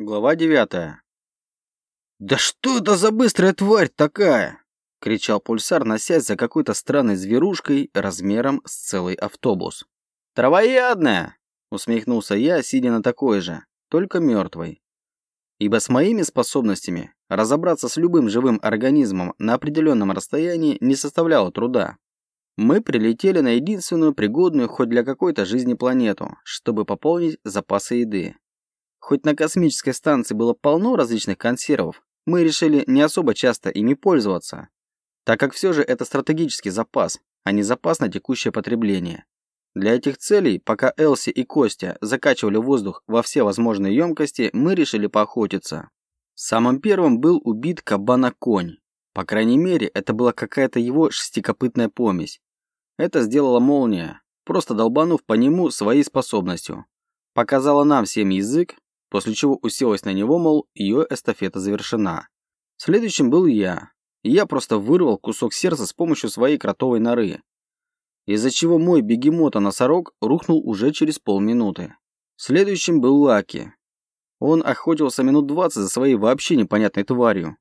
Глава девятая. «Да что это за быстрая тварь такая?» — кричал пульсар, носясь за какой-то странной зверушкой размером с целый автобус. «Травоядная!» — усмехнулся я, сидя на такой же, только мертвой. Ибо с моими способностями разобраться с любым живым организмом на определенном расстоянии не составляло труда. Мы прилетели на единственную пригодную хоть для какой-то жизни планету, чтобы пополнить запасы еды. Хоть на космической станции было полно различных консервов, мы решили не особо часто ими пользоваться, так как все же это стратегический запас, а не запас на текущее потребление. Для этих целей, пока Элси и Костя закачивали воздух во все возможные емкости, мы решили поохотиться. Самым первым был убит кабана-конь. По крайней мере, это была какая-то его шестикопытная помесь. Это сделала молния, просто долбанув по нему своей способностью. Показала нам всем язык, после чего уселась на него, мол, ее эстафета завершена. Следующим был я. Я просто вырвал кусок сердца с помощью своей кротовой норы, из-за чего мой бегемота-носорог рухнул уже через полминуты. Следующим был Лаки. Он охотился минут 20 за своей вообще непонятной тварью.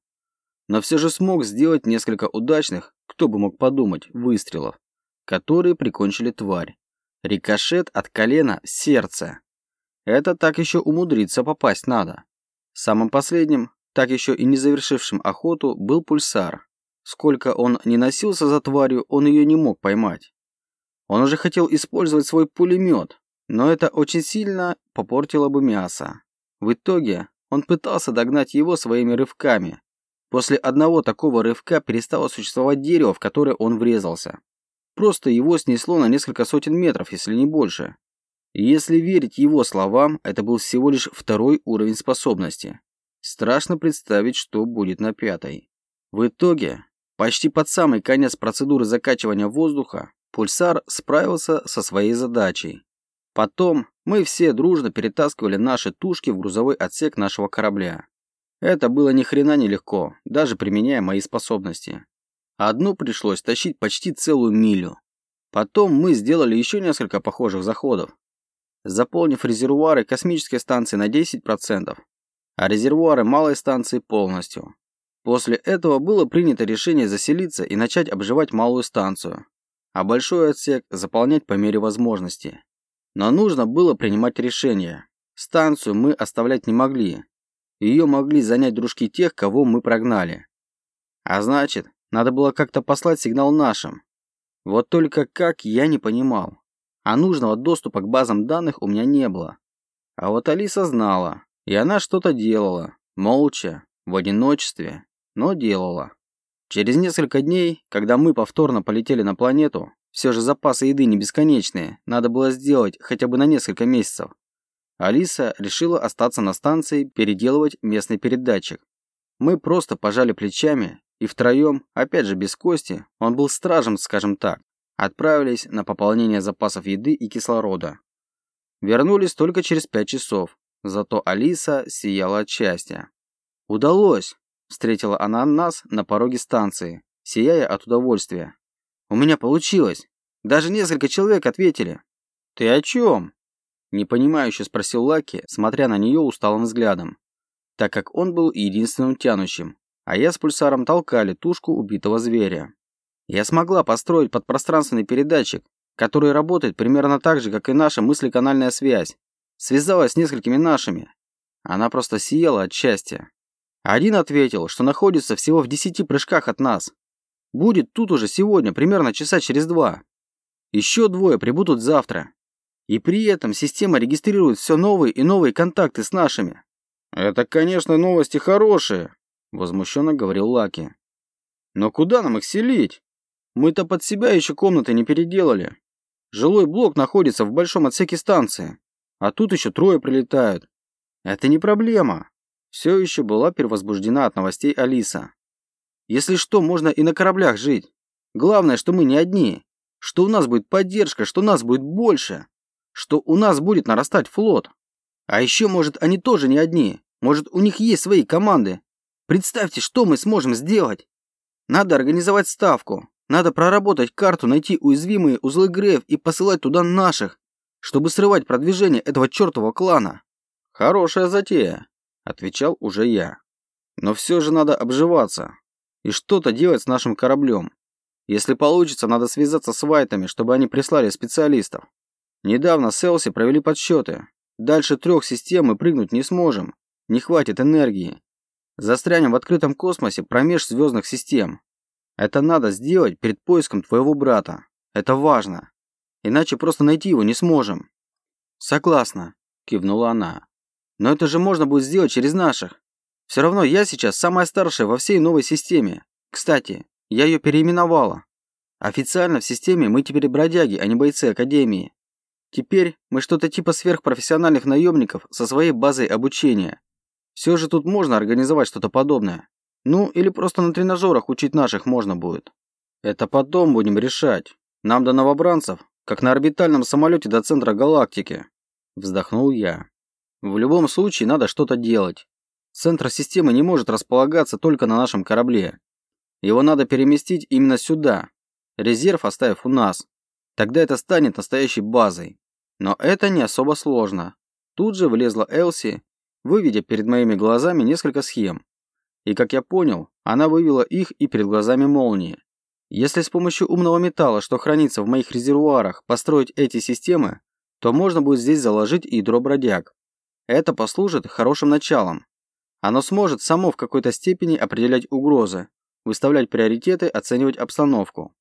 Но все же смог сделать несколько удачных, кто бы мог подумать, выстрелов, которые прикончили тварь. Рикошет от колена в сердце. Это так еще умудриться попасть надо. Самым последним, так еще и не завершившим охоту, был пульсар. Сколько он не носился за тварью, он ее не мог поймать. Он уже хотел использовать свой пулемет, но это очень сильно попортило бы мясо. В итоге он пытался догнать его своими рывками. После одного такого рывка перестало существовать дерево, в которое он врезался. Просто его снесло на несколько сотен метров, если не больше. Если верить его словам, это был всего лишь второй уровень способности. Страшно представить, что будет на пятой. В итоге, почти под самый конец процедуры закачивания воздуха, пульсар справился со своей задачей. Потом мы все дружно перетаскивали наши тушки в грузовой отсек нашего корабля. Это было ни хрена не легко, даже применяя мои способности. Одну пришлось тащить почти целую милю. Потом мы сделали еще несколько похожих заходов, заполнив резервуары космической станции на 10%, а резервуары малой станции полностью. После этого было принято решение заселиться и начать обживать малую станцию, а большой отсек заполнять по мере возможности. Но нужно было принимать решение. Станцию мы оставлять не могли. Ее могли занять дружки тех, кого мы прогнали. А значит, надо было как-то послать сигнал нашим. Вот только как, я не понимал а нужного доступа к базам данных у меня не было. А вот Алиса знала, и она что-то делала, молча, в одиночестве, но делала. Через несколько дней, когда мы повторно полетели на планету, все же запасы еды не бесконечные, надо было сделать хотя бы на несколько месяцев. Алиса решила остаться на станции переделывать местный передатчик. Мы просто пожали плечами и втроем, опять же без Кости, он был стражем, скажем так, отправились на пополнение запасов еды и кислорода. Вернулись только через пять часов, зато Алиса сияла от счастья. «Удалось!» – встретила она нас на пороге станции, сияя от удовольствия. «У меня получилось! Даже несколько человек ответили!» «Ты о чем?» – непонимающе спросил Лаки, смотря на нее усталым взглядом, так как он был единственным тянущим, а я с пульсаром толкали тушку убитого зверя. Я смогла построить подпространственный передатчик, который работает примерно так же, как и наша мыслеканальная связь. Связалась с несколькими нашими. Она просто сияла от счастья. Один ответил, что находится всего в десяти прыжках от нас. Будет тут уже сегодня, примерно часа через два. Еще двое прибудут завтра. И при этом система регистрирует все новые и новые контакты с нашими. «Это, конечно, новости хорошие», – возмущенно говорил Лаки. «Но куда нам их селить? Мы-то под себя еще комнаты не переделали. Жилой блок находится в большом отсеке станции, а тут еще трое прилетают. Это не проблема. Все еще была перевозбуждена от новостей Алиса. Если что, можно и на кораблях жить. Главное, что мы не одни. Что у нас будет поддержка, что нас будет больше. Что у нас будет нарастать флот. А еще, может, они тоже не одни. Может, у них есть свои команды. Представьте, что мы сможем сделать. Надо организовать ставку. Надо проработать карту, найти уязвимые узлы Греев и посылать туда наших, чтобы срывать продвижение этого чертового клана. Хорошая затея, отвечал уже я. Но все же надо обживаться и что-то делать с нашим кораблем. Если получится, надо связаться с Вайтами, чтобы они прислали специалистов. Недавно с Элси провели подсчеты. Дальше трех систем мы прыгнуть не сможем. Не хватит энергии. Застрянем в открытом космосе промеж звездных систем. Это надо сделать перед поиском твоего брата. Это важно. Иначе просто найти его не сможем. Согласна, кивнула она. Но это же можно будет сделать через наших. Все равно я сейчас самая старшая во всей новой системе. Кстати, я ее переименовала. Официально в системе мы теперь бродяги, а не бойцы Академии. Теперь мы что-то типа сверхпрофессиональных наемников со своей базой обучения. Все же тут можно организовать что-то подобное. Ну, или просто на тренажерах учить наших можно будет. Это потом будем решать. Нам до новобранцев, как на орбитальном самолете до центра галактики. Вздохнул я. В любом случае надо что-то делать. Центр системы не может располагаться только на нашем корабле. Его надо переместить именно сюда, резерв оставив у нас. Тогда это станет настоящей базой. Но это не особо сложно. Тут же влезла Элси, выведя перед моими глазами несколько схем. И, как я понял, она вывела их и перед глазами молнии. Если с помощью умного металла, что хранится в моих резервуарах, построить эти системы, то можно будет здесь заложить ядро бродяг. Это послужит хорошим началом. Оно сможет само в какой-то степени определять угрозы, выставлять приоритеты, оценивать обстановку.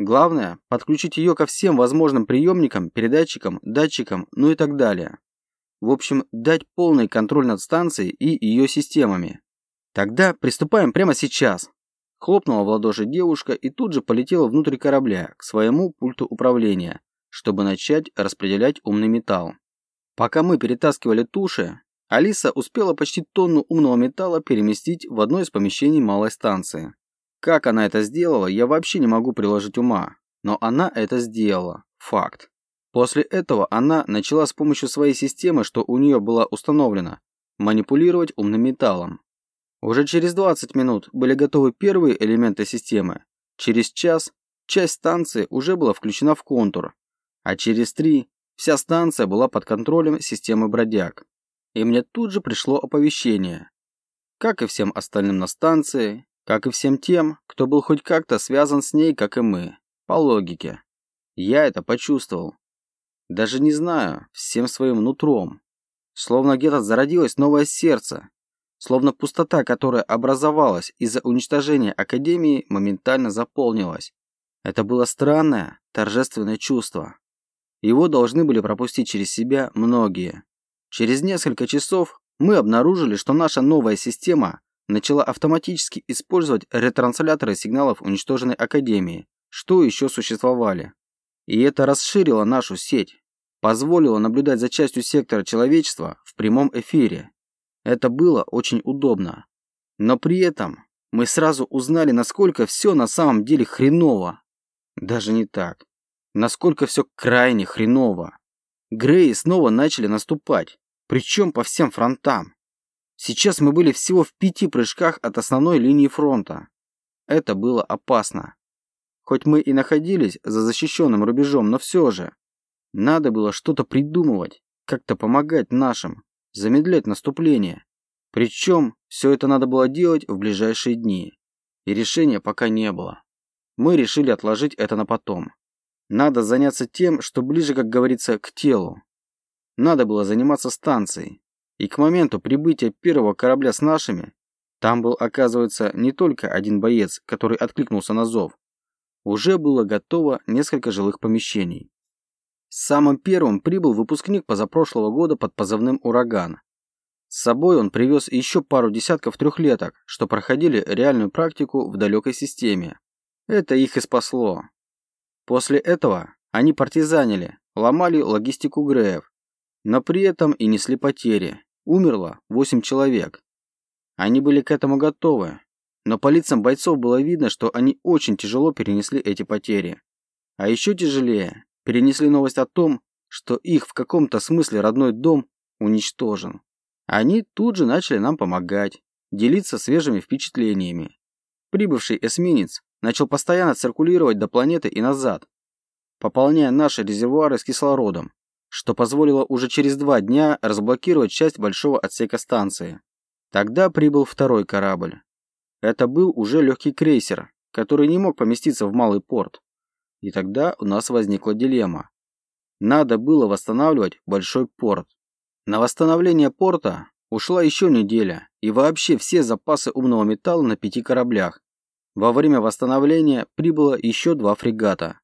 Главное – подключить ее ко всем возможным приемникам, передатчикам, датчикам, ну и так далее. В общем, дать полный контроль над станцией и ее системами. Тогда приступаем прямо сейчас. Хлопнула в ладоши девушка и тут же полетела внутрь корабля, к своему пульту управления, чтобы начать распределять умный металл. Пока мы перетаскивали туши, Алиса успела почти тонну умного металла переместить в одно из помещений малой станции. Как она это сделала, я вообще не могу приложить ума. Но она это сделала. Факт. После этого она начала с помощью своей системы, что у нее была установлена, манипулировать умным металлом. Уже через 20 минут были готовы первые элементы системы. Через час часть станции уже была включена в контур, а через три вся станция была под контролем системы бродяг. И мне тут же пришло оповещение. Как и всем остальным на станции, как и всем тем, кто был хоть как-то связан с ней, как и мы. По логике. Я это почувствовал. Даже не знаю, всем своим нутром. Словно где-то зародилось новое сердце. Словно пустота, которая образовалась из-за уничтожения Академии, моментально заполнилась. Это было странное, торжественное чувство. Его должны были пропустить через себя многие. Через несколько часов мы обнаружили, что наша новая система начала автоматически использовать ретрансляторы сигналов уничтоженной Академии, что еще существовали. И это расширило нашу сеть, позволило наблюдать за частью сектора человечества в прямом эфире. Это было очень удобно. Но при этом мы сразу узнали, насколько все на самом деле хреново. Даже не так. Насколько все крайне хреново. Греи снова начали наступать, причем по всем фронтам. Сейчас мы были всего в пяти прыжках от основной линии фронта. Это было опасно. Хоть мы и находились за защищенным рубежом, но все же. Надо было что-то придумывать, как-то помогать нашим, замедлять наступление. Причем все это надо было делать в ближайшие дни. И решения пока не было. Мы решили отложить это на потом. Надо заняться тем, что ближе, как говорится, к телу. Надо было заниматься станцией. И к моменту прибытия первого корабля с нашими, там был, оказывается, не только один боец, который откликнулся на зов. Уже было готово несколько жилых помещений. Самым первым прибыл выпускник позапрошлого года под позывным «Ураган». С собой он привез еще пару десятков трехлеток, что проходили реальную практику в далекой системе. Это их и спасло. После этого они партизанили, ломали логистику Греев, но при этом и несли потери. Умерло 8 человек. Они были к этому готовы, но по лицам бойцов было видно, что они очень тяжело перенесли эти потери. А еще тяжелее перенесли новость о том, что их в каком-то смысле родной дом уничтожен. Они тут же начали нам помогать, делиться свежими впечатлениями. Прибывший эсминец начал постоянно циркулировать до планеты и назад, пополняя наши резервуары с кислородом, что позволило уже через два дня разблокировать часть большого отсека станции. Тогда прибыл второй корабль. Это был уже легкий крейсер, который не мог поместиться в малый порт. И тогда у нас возникла дилемма. Надо было восстанавливать большой порт. На восстановление порта ушла еще неделя, и вообще все запасы умного металла на пяти кораблях. Во время восстановления прибыло еще два фрегата.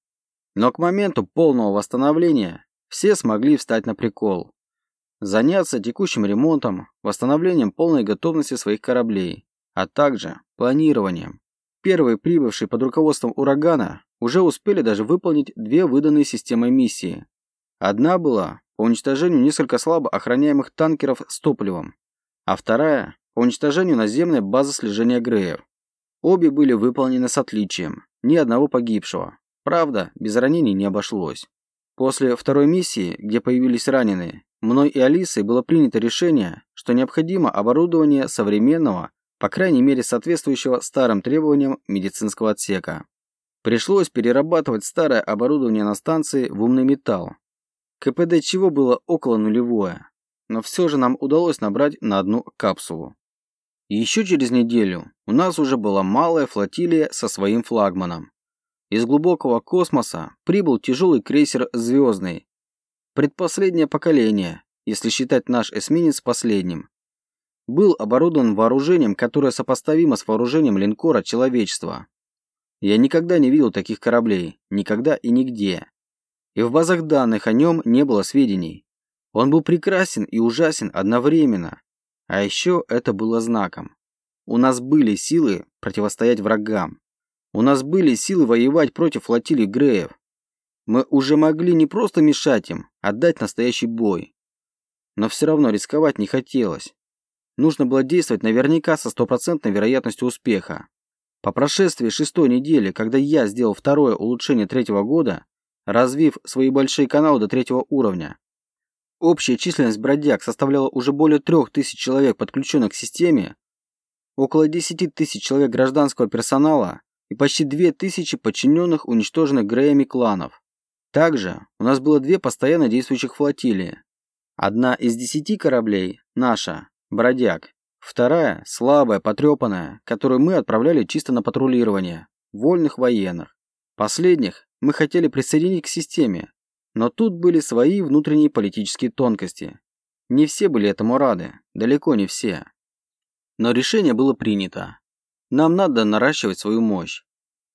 Но к моменту полного восстановления все смогли встать на прикол. Заняться текущим ремонтом, восстановлением полной готовности своих кораблей, а также планированием. Первые прибывшие под руководством урагана уже успели даже выполнить две выданные системой миссии. Одна была по уничтожению несколько слабо охраняемых танкеров с топливом, а вторая по уничтожению наземной базы слежения Греев. Обе были выполнены с отличием, ни одного погибшего. Правда, без ранений не обошлось. После второй миссии, где появились раненые, мной и Алисой было принято решение, что необходимо оборудование современного, по крайней мере соответствующего старым требованиям медицинского отсека. Пришлось перерабатывать старое оборудование на станции в умный металл. КПД чего было около нулевое, но все же нам удалось набрать на одну капсулу. И еще через неделю у нас уже была малая флотилия со своим флагманом. Из глубокого космоса прибыл тяжелый крейсер «Звездный». Предпоследнее поколение, если считать наш эсминец последним. Был оборудован вооружением, которое сопоставимо с вооружением линкора человечества. Я никогда не видел таких кораблей, никогда и нигде. И в базах данных о нем не было сведений. Он был прекрасен и ужасен одновременно. А еще это было знаком. У нас были силы противостоять врагам. У нас были силы воевать против флотилии Греев. Мы уже могли не просто мешать им, а дать настоящий бой. Но все равно рисковать не хотелось. Нужно было действовать наверняка со стопроцентной вероятностью успеха. По прошествии шестой недели, когда я сделал второе улучшение третьего года, развив свои большие каналы до третьего уровня, общая численность бродяг составляла уже более трех тысяч человек, подключенных к системе, около 10 тысяч человек гражданского персонала и почти две тысячи подчиненных уничтоженных Греями кланов. Также у нас было две постоянно действующих флотилии. Одна из десяти кораблей – наша, бродяг. Вторая – слабая, потрепанная, которую мы отправляли чисто на патрулирование, вольных военных. Последних мы хотели присоединить к системе, но тут были свои внутренние политические тонкости. Не все были этому рады, далеко не все. Но решение было принято. Нам надо наращивать свою мощь.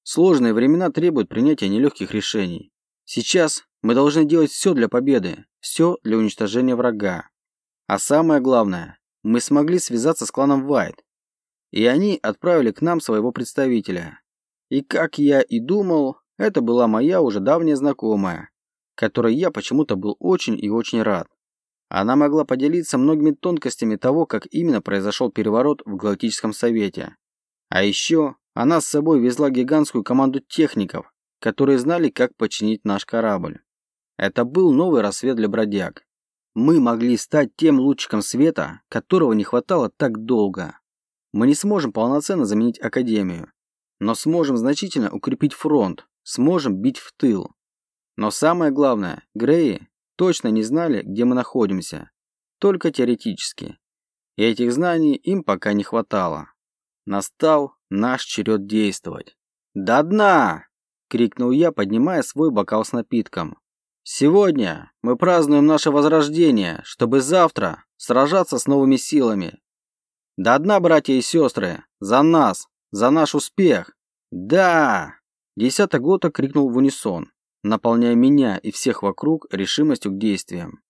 Сложные времена требуют принятия нелегких решений. Сейчас мы должны делать все для победы, все для уничтожения врага. А самое главное, мы смогли связаться с кланом Вайт. И они отправили к нам своего представителя. И как я и думал, это была моя уже давняя знакомая, которой я почему-то был очень и очень рад. Она могла поделиться многими тонкостями того, как именно произошел переворот в Галактическом Совете. А еще она с собой везла гигантскую команду техников, которые знали, как починить наш корабль. Это был новый рассвет для бродяг. Мы могли стать тем лучиком света, которого не хватало так долго. Мы не сможем полноценно заменить Академию, но сможем значительно укрепить фронт, сможем бить в тыл. Но самое главное, Греи точно не знали, где мы находимся, только теоретически. И этих знаний им пока не хватало. Настал наш черед действовать. «До дна!» – крикнул я, поднимая свой бокал с напитком. «Сегодня мы празднуем наше возрождение, чтобы завтра сражаться с новыми силами. До дна, братья и сестры! За нас! За наш успех! Да!» Десяток глоток крикнул в унисон, наполняя меня и всех вокруг решимостью к действиям.